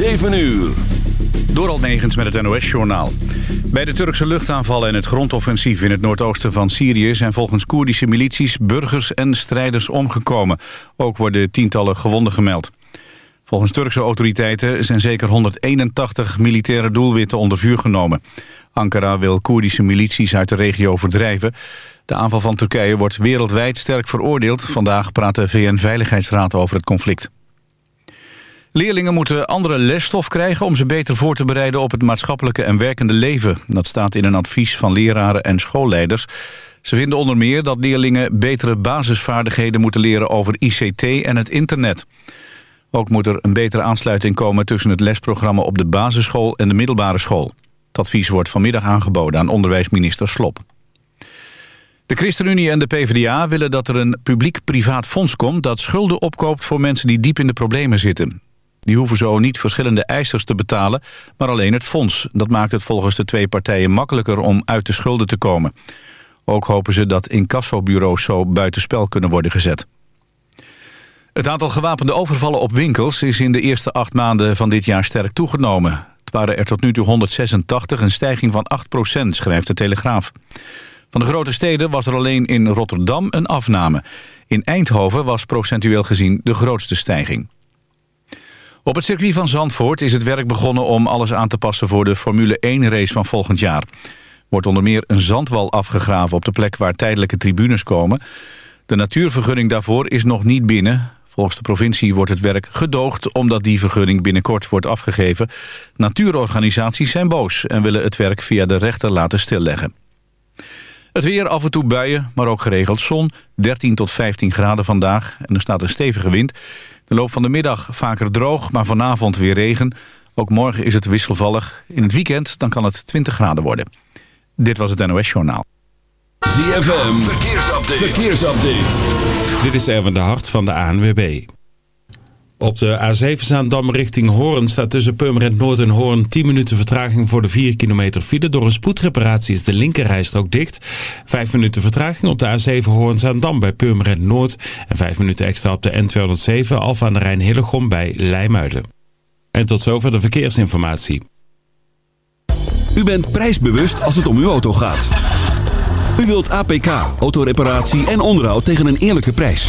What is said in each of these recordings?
7 uur. Door Negens met het NOS-journaal. Bij de Turkse luchtaanvallen en het grondoffensief in het noordoosten van Syrië... zijn volgens Koerdische milities burgers en strijders omgekomen. Ook worden tientallen gewonden gemeld. Volgens Turkse autoriteiten zijn zeker 181 militaire doelwitten onder vuur genomen. Ankara wil Koerdische milities uit de regio verdrijven. De aanval van Turkije wordt wereldwijd sterk veroordeeld. Vandaag praat de VN-veiligheidsraad over het conflict. Leerlingen moeten andere lesstof krijgen om ze beter voor te bereiden op het maatschappelijke en werkende leven. Dat staat in een advies van leraren en schoolleiders. Ze vinden onder meer dat leerlingen betere basisvaardigheden moeten leren over ICT en het internet. Ook moet er een betere aansluiting komen tussen het lesprogramma op de basisschool en de middelbare school. Het advies wordt vanmiddag aangeboden aan onderwijsminister Slop. De ChristenUnie en de PvdA willen dat er een publiek-privaat fonds komt... dat schulden opkoopt voor mensen die diep in de problemen zitten. Die hoeven zo niet verschillende eisers te betalen, maar alleen het fonds. Dat maakt het volgens de twee partijen makkelijker om uit de schulden te komen. Ook hopen ze dat incassobureaus zo buitenspel kunnen worden gezet. Het aantal gewapende overvallen op winkels is in de eerste acht maanden van dit jaar sterk toegenomen. Het waren er tot nu toe 186, een stijging van 8% schrijft de Telegraaf. Van de grote steden was er alleen in Rotterdam een afname. In Eindhoven was procentueel gezien de grootste stijging. Op het circuit van Zandvoort is het werk begonnen om alles aan te passen voor de Formule 1-race van volgend jaar. Wordt onder meer een zandwal afgegraven op de plek waar tijdelijke tribunes komen. De natuurvergunning daarvoor is nog niet binnen. Volgens de provincie wordt het werk gedoogd omdat die vergunning binnenkort wordt afgegeven. Natuurorganisaties zijn boos en willen het werk via de rechter laten stilleggen. Het weer af en toe buien, maar ook geregeld zon. 13 tot 15 graden vandaag en er staat een stevige wind. De loop van de middag vaker droog, maar vanavond weer regen. Ook morgen is het wisselvallig. In het weekend dan kan het 20 graden worden. Dit was het NOS Journaal. ZFM, verkeersupdate. verkeersupdate. Dit is Erwin de Hart van de ANWB. Op de A7 Zaandam richting Hoorn staat tussen Purmerend Noord en Hoorn 10 minuten vertraging voor de 4 kilometer file. Door een spoedreparatie is de linkerrijstrook dicht. 5 minuten vertraging op de A7 Hoorn Zaandam bij Purmerend Noord. En 5 minuten extra op de N207 Alfa aan de Rijn Hillegom bij Leimuiden. En tot zover de verkeersinformatie. U bent prijsbewust als het om uw auto gaat. U wilt APK, autoreparatie en onderhoud tegen een eerlijke prijs.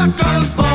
Wakker worden.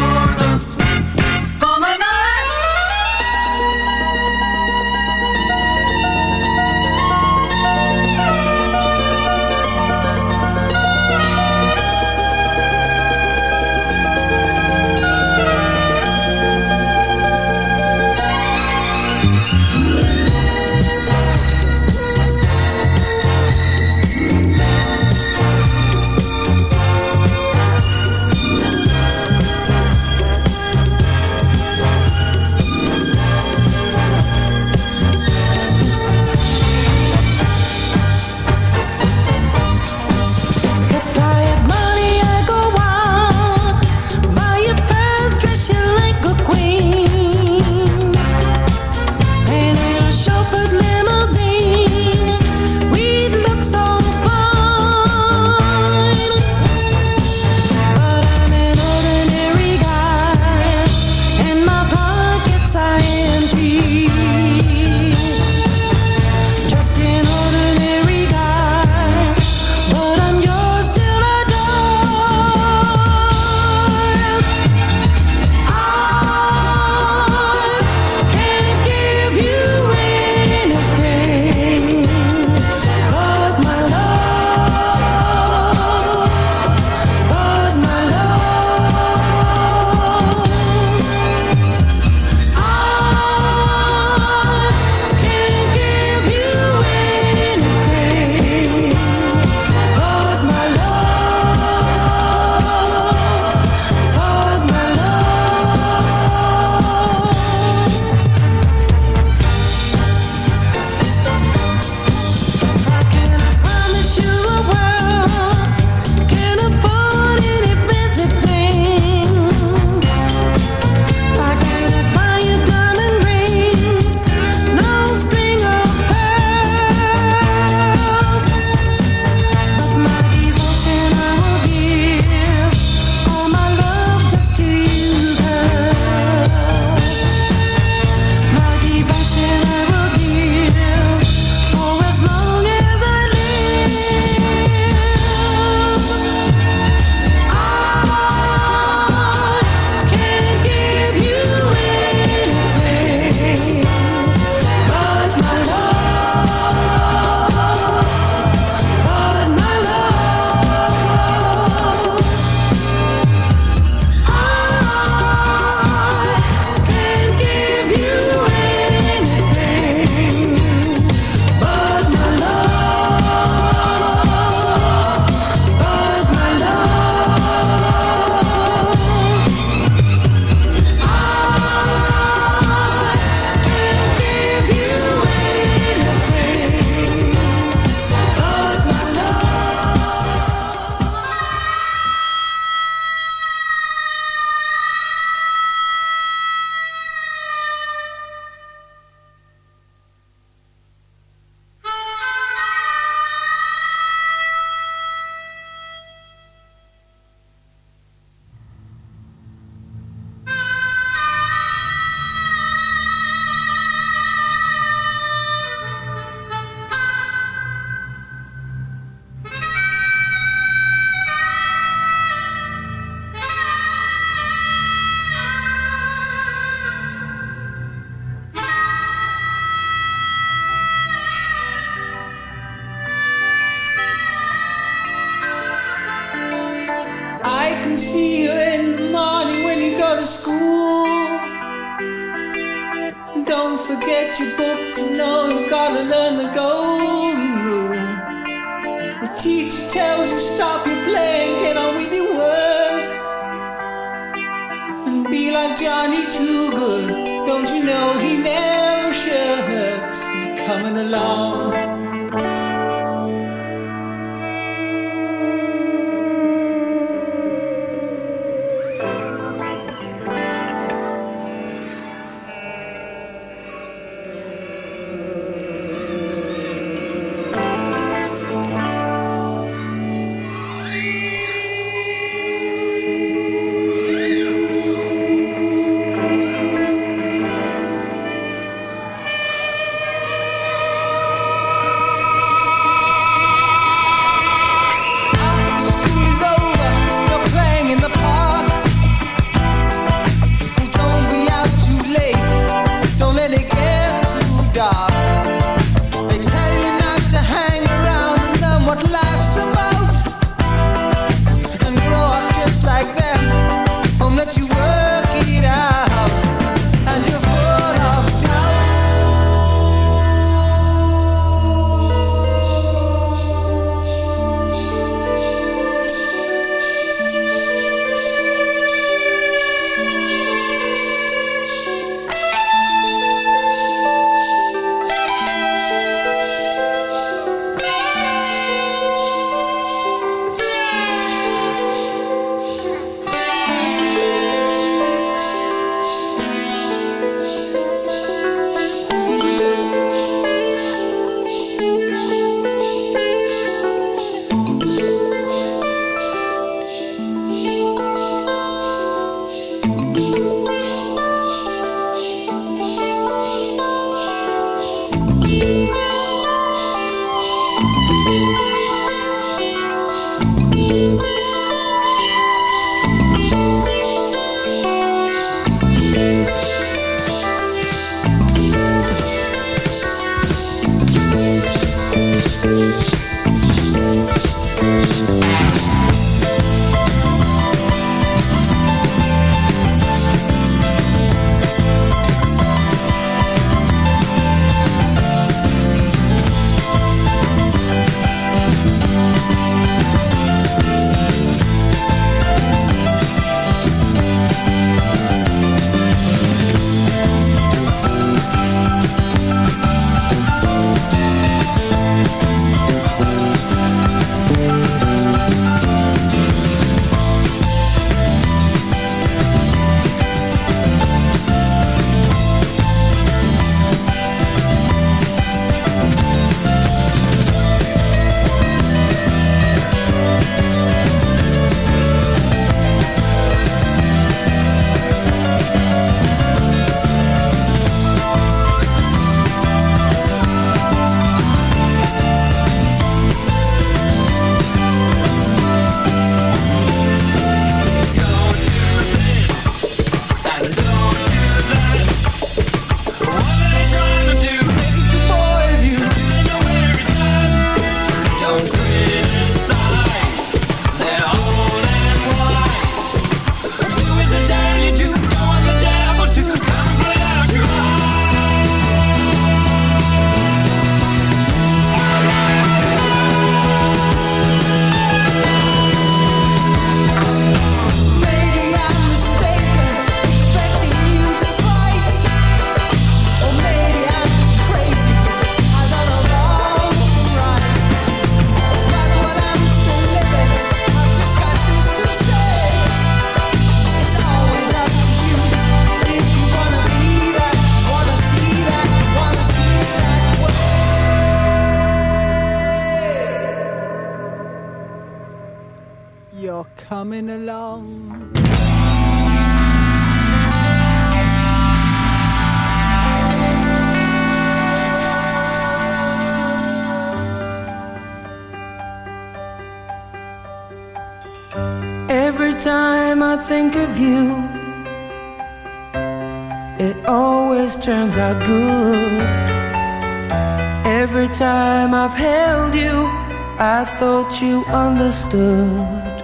understood.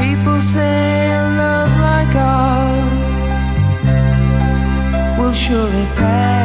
People say a love like ours will surely pass.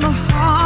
my heart.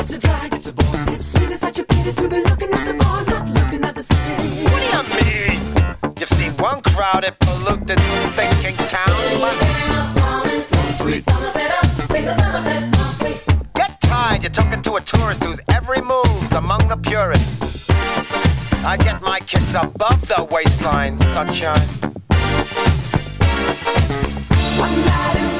It's a drag, it's a bore. It's really such a pity to be looking at the bar, not looking at the city. What do you mean? You've seen one crowded, polluted, thinking town. Get tired, you're talking to a tourist whose every move's among the purists. I get my kids above the waistline, sunshine. One night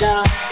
love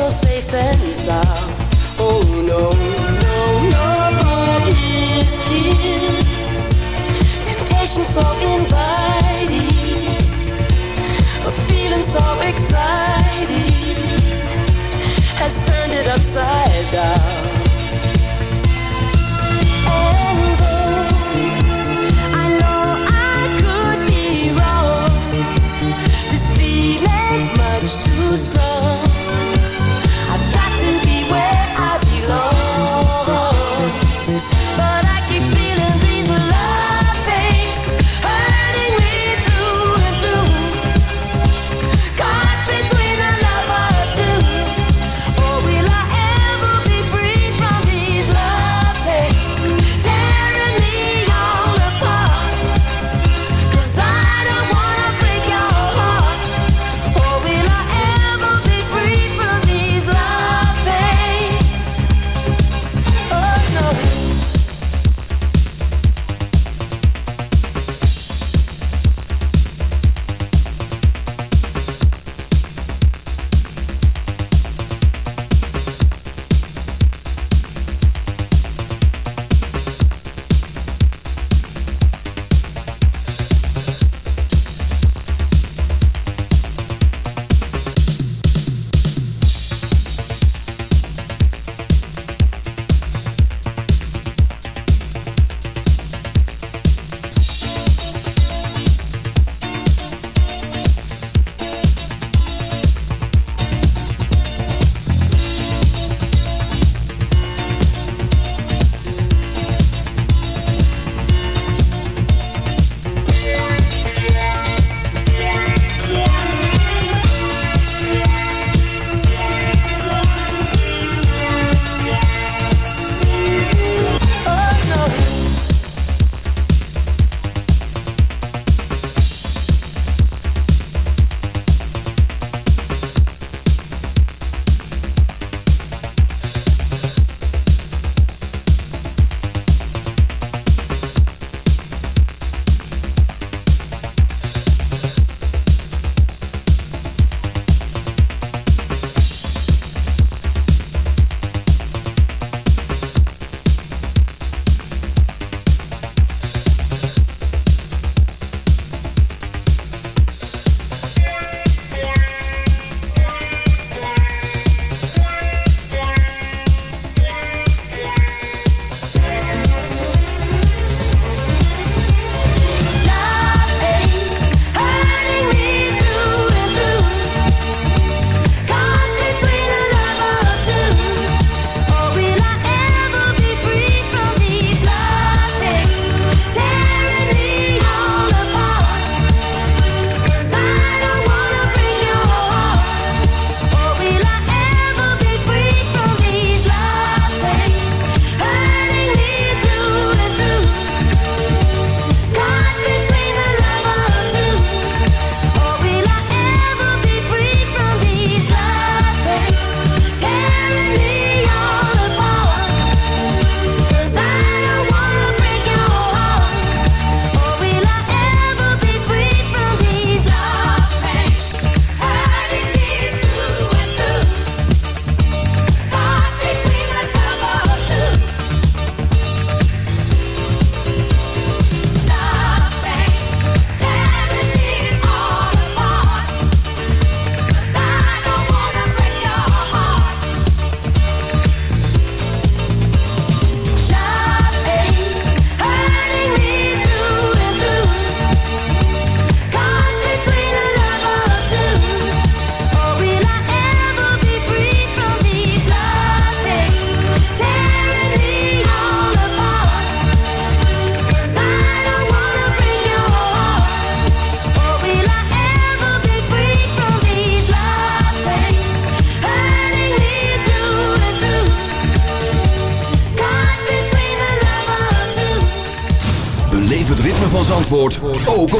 so safe and sound. Oh no, no, no! But his kiss. Temptation so inviting, a feeling so exciting has turned it upside down.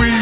we